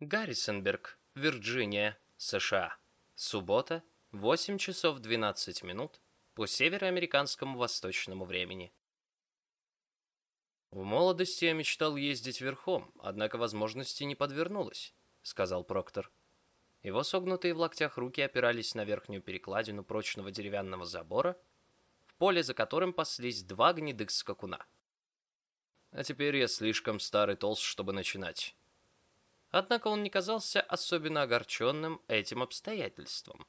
Гаррисонберг, Вирджиния, США. Суббота, 8 часов 12 минут по североамериканскому восточному времени. «В молодости я мечтал ездить верхом, однако возможности не подвернулось», — сказал Проктор. Его согнутые в локтях руки опирались на верхнюю перекладину прочного деревянного забора, в поле за которым паслись два гнедых скакуна. А теперь я слишком старый толст, чтобы начинать. Однако он не казался особенно огорченным этим обстоятельством.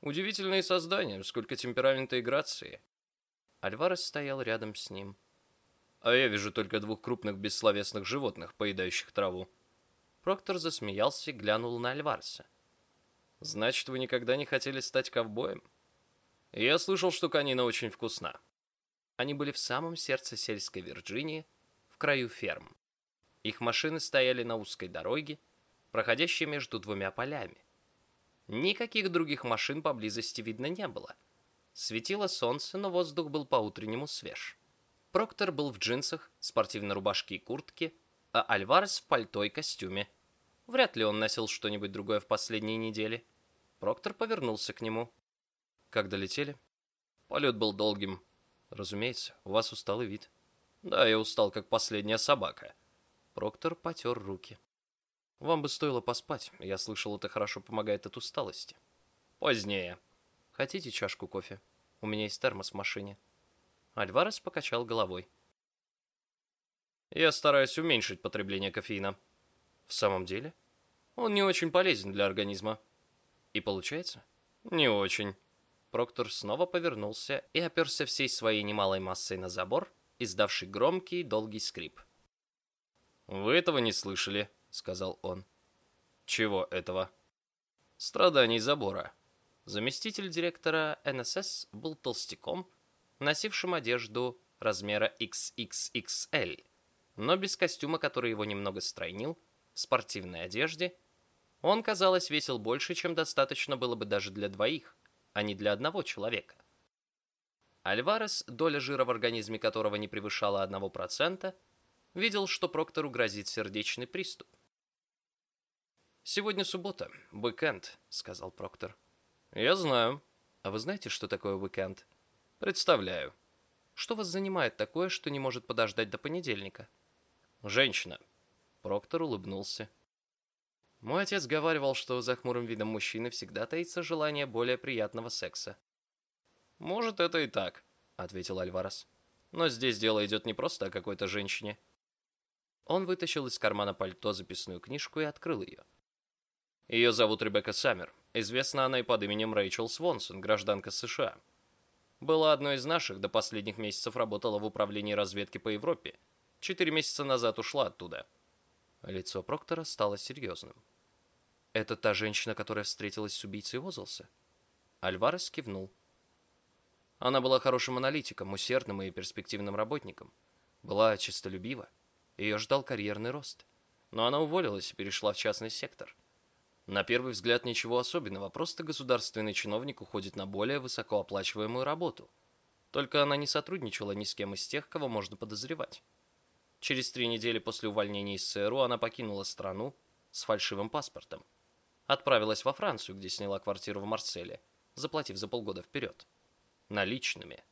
Удивительные создания, сколько темперамента и грации. Альварес стоял рядом с ним. А я вижу только двух крупных бессловесных животных, поедающих траву. Проктор засмеялся и глянул на Альварса. «Значит, вы никогда не хотели стать ковбоем?» «Я слышал, что конина очень вкусна». Они были в самом сердце сельской Вирджинии, в краю ферм. Их машины стояли на узкой дороге, проходящей между двумя полями. Никаких других машин поблизости видно не было. Светило солнце, но воздух был по-утреннему свеж. Проктор был в джинсах, спортивной рубашке и куртке, а Альварес в пальто и костюме. Вряд ли он носил что-нибудь другое в последние недели. Проктор повернулся к нему. «Как долетели?» «Полет был долгим. Разумеется, у вас усталый вид». «Да, я устал, как последняя собака». Проктор потер руки. «Вам бы стоило поспать. Я слышал, это хорошо помогает от усталости». «Позднее». «Хотите чашку кофе? У меня есть термос в машине». Альварес покачал головой. «Я стараюсь уменьшить потребление кофеина». «В самом деле? Он не очень полезен для организма». «И получается?» «Не очень». Проктор снова повернулся и оперся всей своей немалой массой на забор, издавший громкий долгий скрип. «Вы этого не слышали», — сказал он. «Чего этого?» «Страданий забора». Заместитель директора НСС был толстяком, носившим одежду размера XXXL, но без костюма, который его немного стройнил, в спортивной одежде, он, казалось, весил больше, чем достаточно было бы даже для двоих, а не для одного человека. Альварес, доля жира в организме которого не превышала 1%, видел, что Проктору грозит сердечный приступ. «Сегодня суббота, уикенд», — сказал Проктор. «Я знаю. А вы знаете, что такое уикенд?» «Представляю. Что вас занимает такое, что не может подождать до понедельника?» «Женщина». Проктор улыбнулся. Мой отец говаривал, что за хмурым видом мужчины всегда таится желание более приятного секса. «Может, это и так», — ответил Альварес. «Но здесь дело идет не просто о какой-то женщине. Он вытащил из кармана пальто записную книжку и открыл ее. Ее зовут Ребекка Саммер. Известна она и под именем Рэйчел Свонсон, гражданка США. Была одной из наших, до последних месяцев работала в управлении разведки по Европе. Четыре месяца назад ушла оттуда. Лицо Проктора стало серьезным. «Это та женщина, которая встретилась с убийцей Озлса?» Альварес кивнул. Она была хорошим аналитиком, усердным и перспективным работником. Была честолюбива. Ее ждал карьерный рост. Но она уволилась и перешла в частный сектор. На первый взгляд ничего особенного, просто государственный чиновник уходит на более высокооплачиваемую работу. Только она не сотрудничала ни с кем из тех, кого можно подозревать. Через три недели после увольнения из ЦРУ она покинула страну с фальшивым паспортом. Отправилась во Францию, где сняла квартиру в Марселе, заплатив за полгода вперед. Наличными.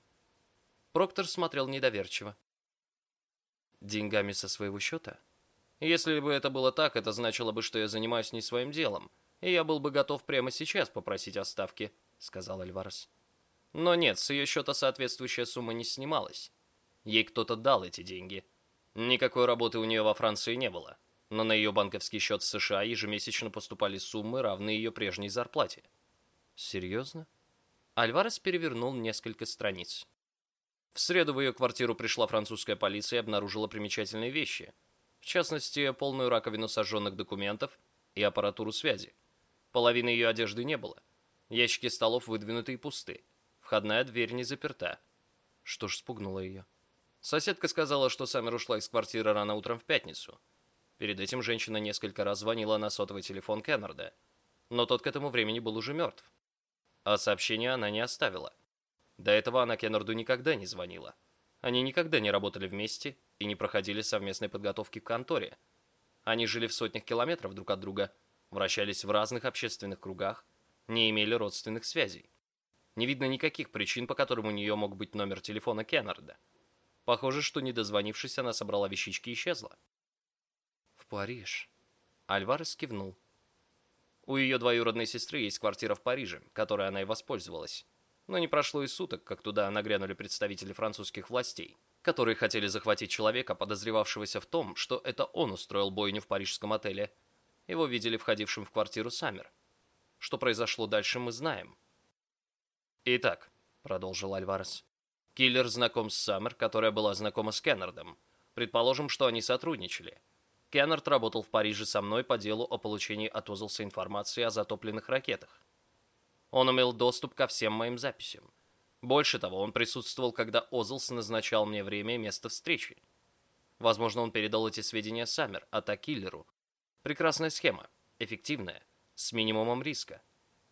Проктор смотрел недоверчиво. Деньгами со своего счета? Если бы это было так, это значило бы, что я занимаюсь не своим делом, и я был бы готов прямо сейчас попросить оставки, сказал Альварес. Но нет, с ее счета соответствующая сумма не снималась. Ей кто-то дал эти деньги. Никакой работы у нее во Франции не было, но на ее банковский счет в США ежемесячно поступали суммы, равные ее прежней зарплате. Серьезно? Альварес перевернул несколько страниц. В среду в ее квартиру пришла французская полиция и обнаружила примечательные вещи. В частности, полную раковину сожженных документов и аппаратуру связи. Половины ее одежды не было. Ящики столов выдвинуты и пусты. Входная дверь не заперта. Что ж спугнуло ее? Соседка сказала, что Саммер ушла из квартиры рано утром в пятницу. Перед этим женщина несколько раз звонила на сотовый телефон Кеннарда, но тот к этому времени был уже мертв. А сообщения она не оставила. До этого она Кеннарду никогда не звонила. Они никогда не работали вместе и не проходили совместной подготовки в конторе. Они жили в сотнях километров друг от друга, вращались в разных общественных кругах, не имели родственных связей. Не видно никаких причин, по которым у нее мог быть номер телефона Кеннарда. Похоже, что не дозвонившись, она собрала вещички и исчезла. «В Париж?» Альварес кивнул. У ее двоюродной сестры есть квартира в Париже, которой она и воспользовалась. Но не прошло и суток, как туда нагрянули представители французских властей, которые хотели захватить человека, подозревавшегося в том, что это он устроил бойню в парижском отеле. Его видели входившим в квартиру Саммер. Что произошло дальше, мы знаем. «Итак», — продолжил Альварес, — «киллер знаком с Саммер, которая была знакома с Кеннардом. Предположим, что они сотрудничали. Кеннард работал в Париже со мной по делу о получении от Озлса информации о затопленных ракетах. Он имел доступ ко всем моим записям. Больше того, он присутствовал, когда Озлс назначал мне время и место встречи. Возможно, он передал эти сведения Саммер, а та киллеру. Прекрасная схема, эффективная, с минимумом риска.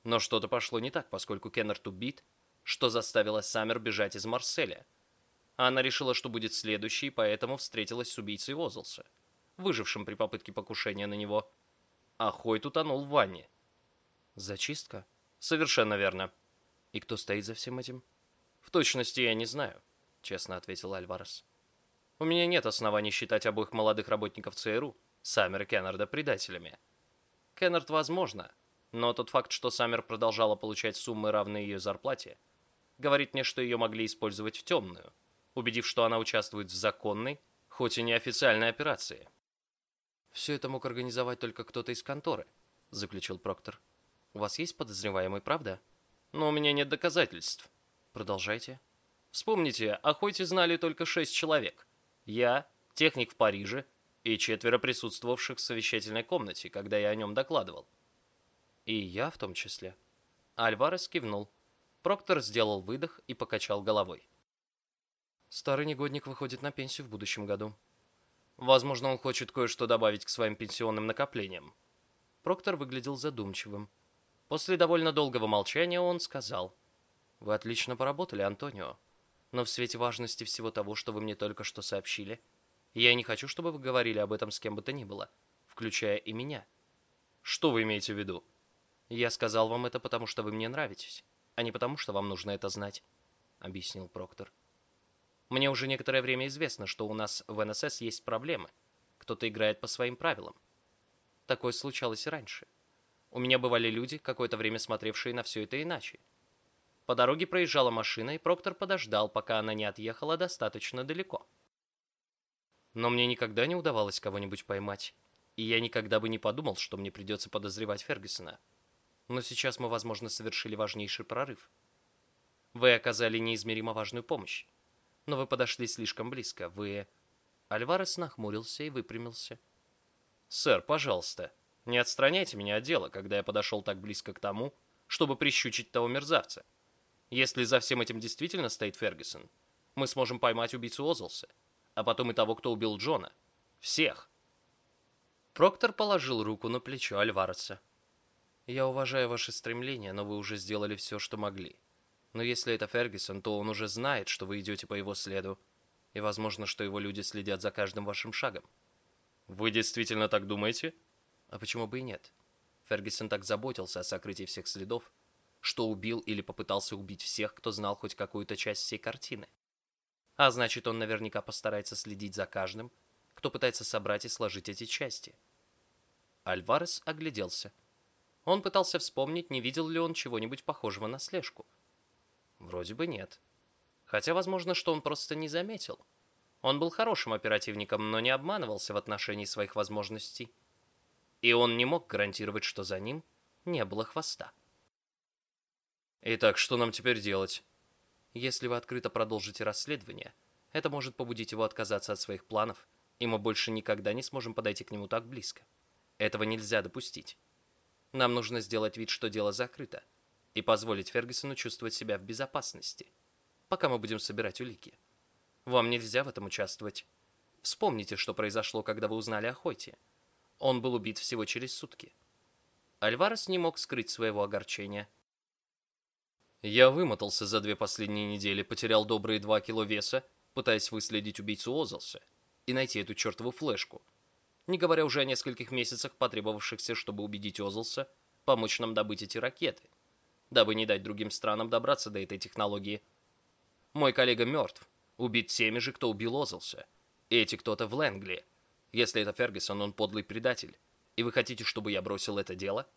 Но что-то пошло не так, поскольку Кеннард убит, что заставило Саммер бежать из Марселя. Она решила, что будет следующей, поэтому встретилась с убийцей Озлса выжившим при попытке покушения на него. А Хойт утонул в ванне. Зачистка? Совершенно верно. И кто стоит за всем этим? В точности я не знаю, честно ответил Альварес. У меня нет оснований считать обоих молодых работников ЦРУ, Саммер и Кеннарда, предателями. Кеннард, возможно, но тот факт, что Саммер продолжала получать суммы, равные ее зарплате, говорит мне, что ее могли использовать в темную, убедив, что она участвует в законной, хоть и неофициальной операции. «Все это мог организовать только кто-то из конторы», — заключил Проктор. «У вас есть подозреваемый, правда?» «Но у меня нет доказательств». «Продолжайте». «Вспомните, о Хойте знали только шесть человек. Я, техник в Париже и четверо присутствовавших в совещательной комнате, когда я о нем докладывал». «И я в том числе». Альварес кивнул. Проктор сделал выдох и покачал головой. «Старый негодник выходит на пенсию в будущем году», Возможно, он хочет кое-что добавить к своим пенсионным накоплениям. Проктор выглядел задумчивым. После довольно долгого молчания он сказал. «Вы отлично поработали, Антонио. Но в свете важности всего того, что вы мне только что сообщили, я не хочу, чтобы вы говорили об этом с кем бы то ни было, включая и меня». «Что вы имеете в виду?» «Я сказал вам это, потому что вы мне нравитесь, а не потому, что вам нужно это знать», — объяснил Проктор. Мне уже некоторое время известно, что у нас в НСС есть проблемы. Кто-то играет по своим правилам. Такое случалось и раньше. У меня бывали люди, какое-то время смотревшие на все это иначе. По дороге проезжала машина, и Проктор подождал, пока она не отъехала достаточно далеко. Но мне никогда не удавалось кого-нибудь поймать, и я никогда бы не подумал, что мне придется подозревать Фергюсона. Но сейчас мы, возможно, совершили важнейший прорыв. Вы оказали неизмеримо важную помощь но вы подошли слишком близко. Вы...» Альварес нахмурился и выпрямился. «Сэр, пожалуйста, не отстраняйте меня от дела, когда я подошел так близко к тому, чтобы прищучить того мерзавца. Если за всем этим действительно стоит Фергюсон, мы сможем поймать убийцу Озлса, а потом и того, кто убил Джона. Всех!» Проктор положил руку на плечо Альвареса. «Я уважаю ваши стремления, но вы уже сделали все, что могли. Но если это Фергюсон, то он уже знает, что вы идете по его следу, и возможно, что его люди следят за каждым вашим шагом. Вы действительно так думаете? А почему бы и нет? Фергюсон так заботился о сокрытии всех следов, что убил или попытался убить всех, кто знал хоть какую-то часть всей картины. А значит, он наверняка постарается следить за каждым, кто пытается собрать и сложить эти части. Альварес огляделся. Он пытался вспомнить, не видел ли он чего-нибудь похожего на слежку. Вроде бы нет. Хотя, возможно, что он просто не заметил. Он был хорошим оперативником, но не обманывался в отношении своих возможностей. И он не мог гарантировать, что за ним не было хвоста. Итак, что нам теперь делать? Если вы открыто продолжите расследование, это может побудить его отказаться от своих планов, и мы больше никогда не сможем подойти к нему так близко. Этого нельзя допустить. Нам нужно сделать вид, что дело закрыто, и позволить Фергюсону чувствовать себя в безопасности, пока мы будем собирать улики. Вам нельзя в этом участвовать. Вспомните, что произошло, когда вы узнали о Хойте. Он был убит всего через сутки. Альварес не мог скрыть своего огорчения. Я вымотался за две последние недели, потерял добрые два кило веса, пытаясь выследить убийцу Озелса и найти эту чертову флешку. не говоря уже о нескольких месяцах, потребовавшихся, чтобы убедить Озлса помочь нам добыть эти ракеты, дабы не дать другим странам добраться до этой технологии. Мой коллега мертв, убит теми же, кто убил Озлса. И эти кто-то в Лэнгли. Если это Фергюсон, он подлый предатель. И вы хотите, чтобы я бросил это дело?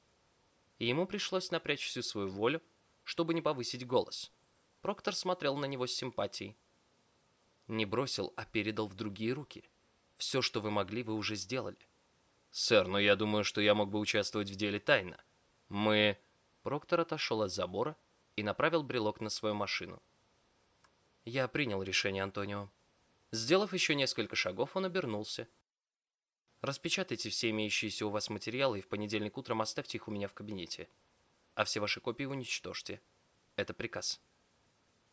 И ему пришлось напрячь всю свою волю, чтобы не повысить голос. Проктор смотрел на него с симпатией. Не бросил, а передал в другие руки. Все, что вы могли, вы уже сделали. Сэр, но я думаю, что я мог бы участвовать в деле тайно. Мы... Проктор отошел от забора и направил брелок на свою машину. Я принял решение, Антонио. Сделав еще несколько шагов, он обернулся. Распечатайте все имеющиеся у вас материалы и в понедельник утром оставьте их у меня в кабинете. А все ваши копии уничтожьте. Это приказ.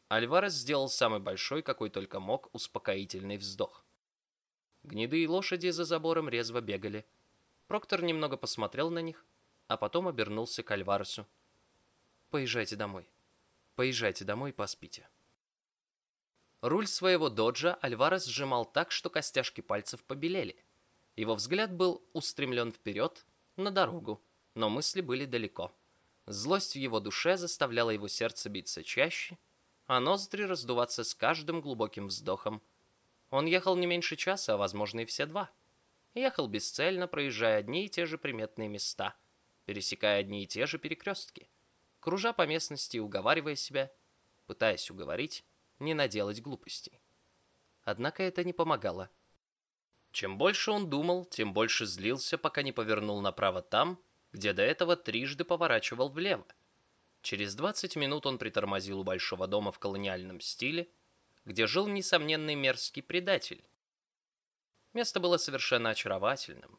Альварес сделал самый большой, какой только мог, успокоительный вздох. Гнедые лошади за забором резво бегали. Проктор немного посмотрел на них, а потом обернулся к Альваресу. «Поезжайте домой. Поезжайте домой и поспите». Руль своего доджа Альварес сжимал так, что костяшки пальцев побелели. Его взгляд был устремлен вперед, на дорогу, но мысли были далеко. Злость в его душе заставляла его сердце биться чаще, а ноздри раздуваться с каждым глубоким вздохом. Он ехал не меньше часа, а возможно и все два. Ехал бесцельно, проезжая одни и те же приметные места, пересекая одни и те же перекрестки, кружа по местности и уговаривая себя, пытаясь уговорить, не наделать глупостей. Однако это не помогало. Чем больше он думал, тем больше злился, пока не повернул направо там, где до этого трижды поворачивал влево. Через 20 минут он притормозил у большого дома в колониальном стиле, где жил несомненный мерзкий предатель. Место было совершенно очаровательным,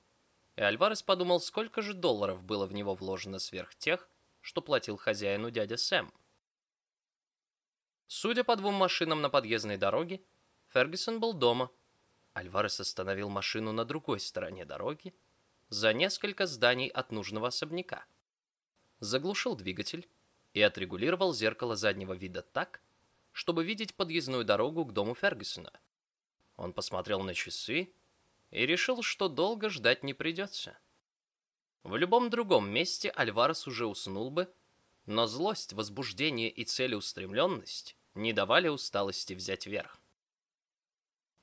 и Альварес подумал, сколько же долларов было в него вложено сверх тех, что платил хозяину дядя Сэм. Судя по двум машинам на подъездной дороге, Фергюсон был дома – Альварес остановил машину на другой стороне дороги, за несколько зданий от нужного особняка. Заглушил двигатель и отрегулировал зеркало заднего вида так, чтобы видеть подъездную дорогу к дому Фергюсона. Он посмотрел на часы и решил, что долго ждать не придется. В любом другом месте Альварес уже уснул бы, но злость, возбуждение и целеустремленность не давали усталости взять верх.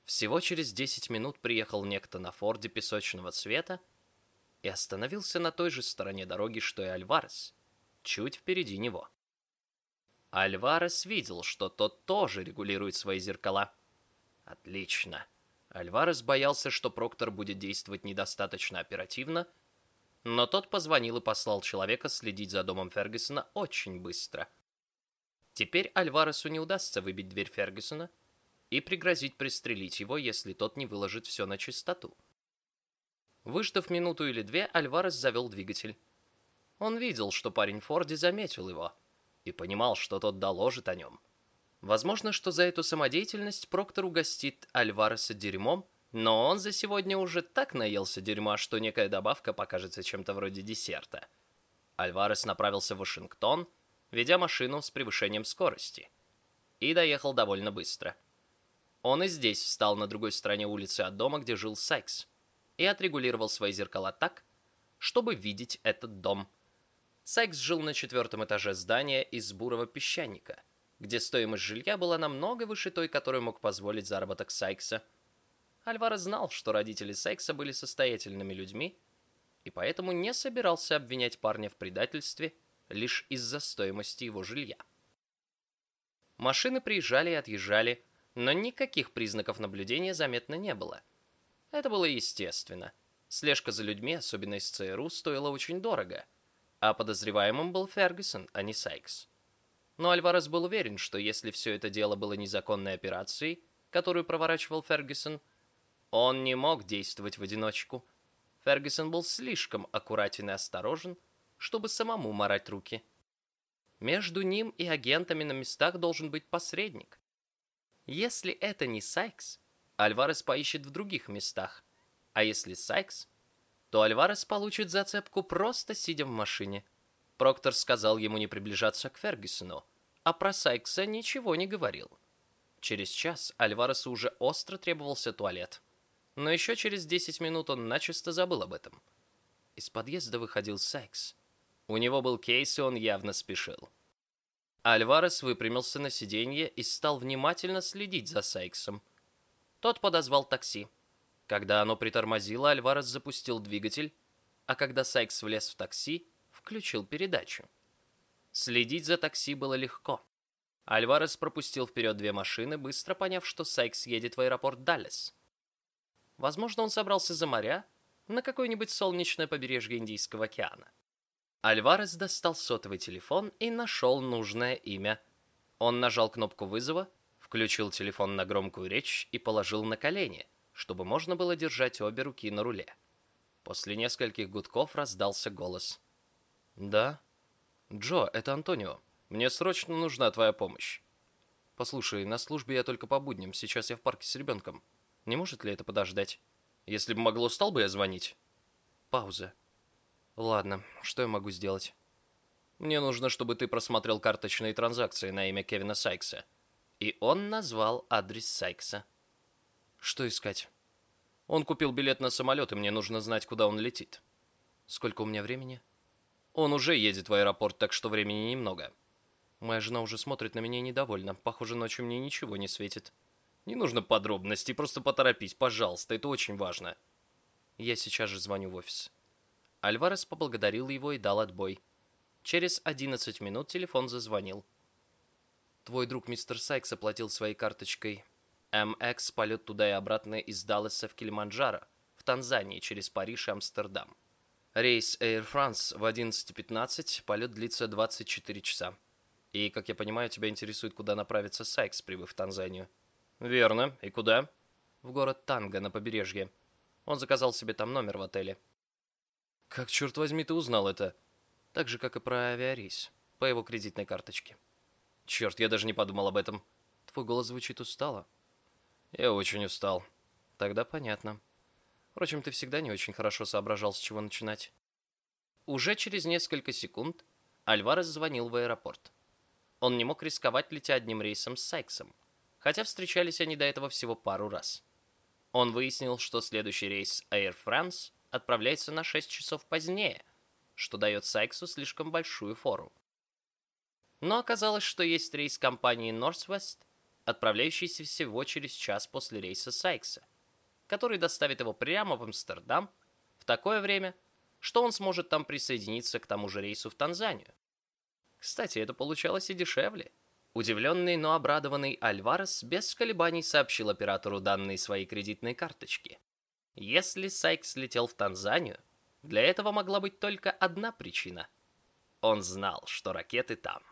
Всего через 10 минут приехал некто на Форде песочного цвета и остановился на той же стороне дороги, что и Альварес, чуть впереди него. Альварес видел, что тот тоже регулирует свои зеркала. Отлично. Альварес боялся, что Проктор будет действовать недостаточно оперативно, но тот позвонил и послал человека следить за домом Фергюсона очень быстро. Теперь Альваресу не удастся выбить дверь Фергюсона — и пригрозить пристрелить его, если тот не выложит все на чистоту. Выждав минуту или две, Альварес завел двигатель. Он видел, что парень Форди заметил его, и понимал, что тот доложит о нем. Возможно, что за эту самодеятельность Проктор угостит Альвареса дерьмом, но он за сегодня уже так наелся дерьма, что некая добавка покажется чем-то вроде десерта. Альварес направился в Вашингтон, ведя машину с превышением скорости, и доехал довольно быстро – он и здесь встал на другой стороне улицы от дома, где жил Сайкс, и отрегулировал свои зеркала так, чтобы видеть этот дом. Сайкс жил на четвертом этаже здания из бурого песчаника, где стоимость жилья была намного выше той, которую мог позволить заработок Сайкса. Альваро знал, что родители Сайкса были состоятельными людьми, и поэтому не собирался обвинять парня в предательстве лишь из-за стоимости его жилья. Машины приезжали и отъезжали, но никаких признаков наблюдения заметно не было. Это было естественно. Слежка за людьми, особенно из ЦРУ, стоила очень дорого, а подозреваемым был Фергюсон, а не Сайкс. Но Альварес был уверен, что если все это дело было незаконной операцией, которую проворачивал Фергюсон, он не мог действовать в одиночку. Фергюсон был слишком аккуратен и осторожен, чтобы самому морать руки. Между ним и агентами на местах должен быть посредник. Если это не Сайкс, Альварес поищет в других местах. А если Сайкс, то Альварес получит зацепку просто сидя в машине. Проктор сказал ему не приближаться к Фергюсону, а про Сайкса ничего не говорил. Через час Альваресу уже остро требовался туалет. Но еще через 10 минут он начисто забыл об этом. Из подъезда выходил Сайкс. У него был кейс, и он явно спешил. Альварес выпрямился на сиденье и стал внимательно следить за Сайксом. Тот подозвал такси. Когда оно притормозило, Альварес запустил двигатель, а когда Сайкс влез в такси, включил передачу. Следить за такси было легко. Альварес пропустил вперед две машины, быстро поняв, что Сайкс едет в аэропорт Даллас. Возможно, он собрался за моря на какое-нибудь солнечное побережье Индийского океана. Альварес достал сотовый телефон и нашел нужное имя. Он нажал кнопку вызова, включил телефон на громкую речь и положил на колени, чтобы можно было держать обе руки на руле. После нескольких гудков раздался голос. «Да?» «Джо, это Антонио. Мне срочно нужна твоя помощь. Послушай, на службе я только по будням, сейчас я в парке с ребенком. Не может ли это подождать? Если бы могло, стал бы я звонить?» Пауза. «Ладно, что я могу сделать?» «Мне нужно, чтобы ты просмотрел карточные транзакции на имя Кевина Сайкса». И он назвал адрес Сайкса. «Что искать?» «Он купил билет на самолет, и мне нужно знать, куда он летит». «Сколько у меня времени?» Он уже едет в аэропорт, так что времени немного. Моя жена уже смотрит на меня недовольно. Похоже, ночью мне ничего не светит. Не нужно подробностей, просто поторопись, пожалуйста, это очень важно. Я сейчас же звоню в офис. Альварес поблагодарил его и дал отбой. Через 11 минут телефон зазвонил. Твой друг мистер Сайкс оплатил своей карточкой MX полет туда и обратно из Далласа в Килиманджаро, в Танзании, через Париж и Амстердам. Рейс Air France в 11.15, полет длится 24 часа. И, как я понимаю, тебя интересует, куда направится Сайкс, прибыв в Танзанию. Верно. И куда? В город Танго на побережье. Он заказал себе там номер в отеле. Как, черт возьми, ты узнал это? Так же, как и про авиарейс. По его кредитной карточке. Черт, я даже не подумал об этом. Твой голос звучит устало. Я очень устал. Тогда понятно. Впрочем, ты всегда не очень хорошо соображал, с чего начинать. Уже через несколько секунд Альварес звонил в аэропорт. Он не мог рисковать, летя одним рейсом с Сайксом, хотя встречались они до этого всего пару раз. Он выяснил, что следующий рейс Air France отправляется на 6 часов позднее, что дает Сайксу слишком большую фору. Но оказалось, что есть рейс компании Northwest, отправляющийся всего через час после рейса Сайкса который доставит его прямо в Амстердам в такое время, что он сможет там присоединиться к тому же рейсу в Танзанию. Кстати, это получалось и дешевле. Удивленный, но обрадованный Альварес без колебаний сообщил оператору данные своей кредитной карточки. Если Сайкс летел в Танзанию, для этого могла быть только одна причина. Он знал, что ракеты там.